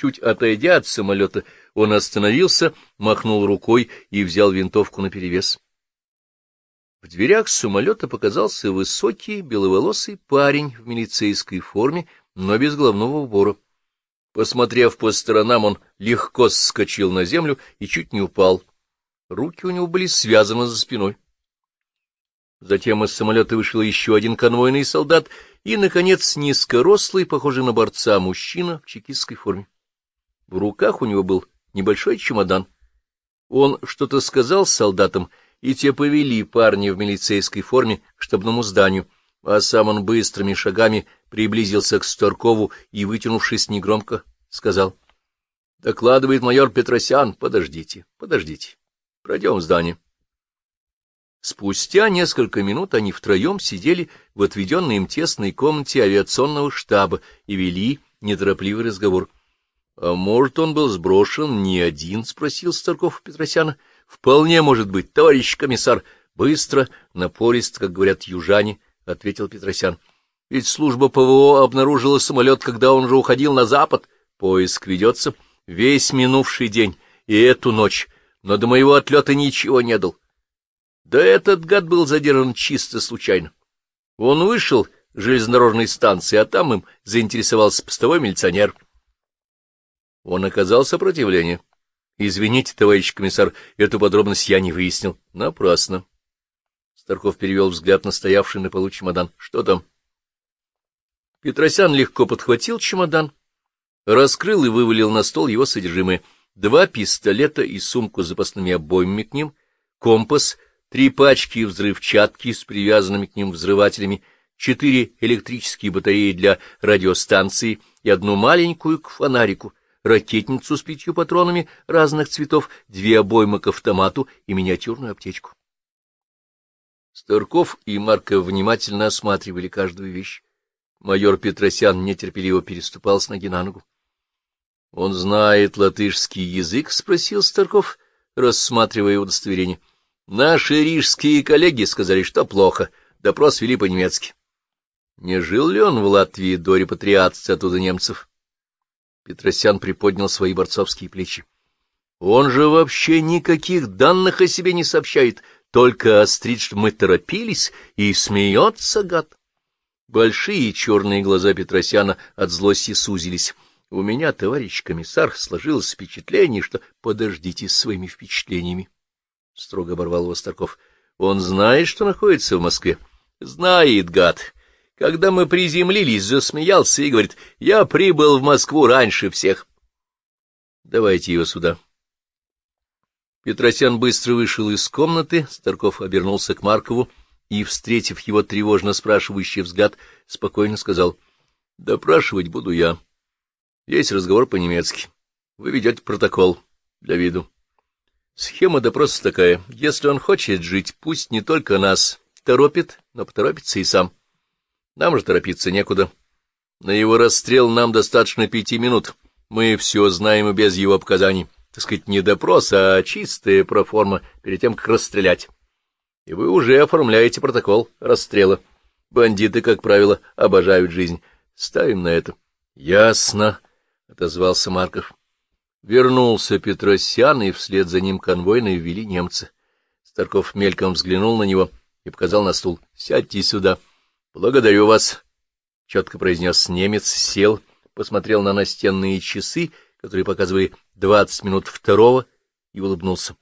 Чуть отойдя от самолета, он остановился, махнул рукой и взял винтовку наперевес. В дверях самолета показался высокий беловолосый парень в милицейской форме, но без головного убора. Посмотрев по сторонам, он легко скочил на землю и чуть не упал. Руки у него были связаны за спиной. Затем из самолета вышел еще один конвойный солдат и, наконец, низкорослый, похожий на борца, мужчина в чекистской форме. В руках у него был небольшой чемодан. Он что-то сказал солдатам, и те повели парня в милицейской форме к штабному зданию, а сам он быстрыми шагами приблизился к Старкову и, вытянувшись негромко, сказал. — Докладывает майор Петросян. Подождите, подождите. Пройдем в здание. Спустя несколько минут они втроем сидели в отведенной им тесной комнате авиационного штаба и вели неторопливый разговор. — А может, он был сброшен не один? — спросил Старков Петросяна. — Вполне может быть, товарищ комиссар. Быстро, напорист, как говорят южане, — ответил Петросян. — Ведь служба ПВО обнаружила самолет, когда он уже уходил на запад. Поиск ведется весь минувший день и эту ночь, но до моего отлета ничего не дал. Да этот гад был задержан чисто случайно. Он вышел с железнодорожной станции, а там им заинтересовался постовой милиционер. Он оказал сопротивление. Извините, товарищ комиссар, эту подробность я не выяснил. Напрасно. Старков перевел взгляд на стоявший на полу чемодан. Что там? Петросян легко подхватил чемодан, раскрыл и вывалил на стол его содержимое. Два пистолета и сумку с запасными обоймами к ним, компас — три пачки взрывчатки с привязанными к ним взрывателями, четыре электрические батареи для радиостанции и одну маленькую к фонарику, ракетницу с пятью патронами разных цветов, две обоймы к автомату и миниатюрную аптечку. Старков и Марков внимательно осматривали каждую вещь. Майор Петросян нетерпеливо переступал с ноги на ногу. — Он знает латышский язык? — спросил Старков, рассматривая удостоверение. — Наши рижские коллеги сказали, что плохо. Допрос вели по-немецки. Не жил ли он в Латвии до репатриации оттуда немцев? Петросян приподнял свои борцовские плечи. Он же вообще никаких данных о себе не сообщает, только острит, что мы торопились, и смеется, гад. Большие черные глаза Петросяна от злости сузились. У меня, товарищ комиссар, сложилось впечатление, что подождите с своими впечатлениями. — строго оборвал его Он знает, что находится в Москве? — Знает, гад. Когда мы приземлились, засмеялся и говорит, я прибыл в Москву раньше всех. — Давайте его сюда. Петросян быстро вышел из комнаты, Старков обернулся к Маркову и, встретив его тревожно спрашивающий взгляд, спокойно сказал, — Допрашивать буду я. Есть разговор по-немецки. Вы ведете протокол для виду. Схема допроса такая. Если он хочет жить, пусть не только нас торопит, но поторопится и сам. Нам же торопиться некуда. На его расстрел нам достаточно пяти минут. Мы все знаем и без его показаний. Так сказать, не допрос, а чистая проформа перед тем, как расстрелять. И вы уже оформляете протокол расстрела. Бандиты, как правило, обожают жизнь. Ставим на это. — Ясно, — отозвался Марков. Вернулся Петросян, и вслед за ним конвойные ввели немцы. Старков мельком взглянул на него и показал на стул. — Сядьте сюда. — Благодарю вас, — четко произнес немец, сел, посмотрел на настенные часы, которые показывали двадцать минут второго, и улыбнулся.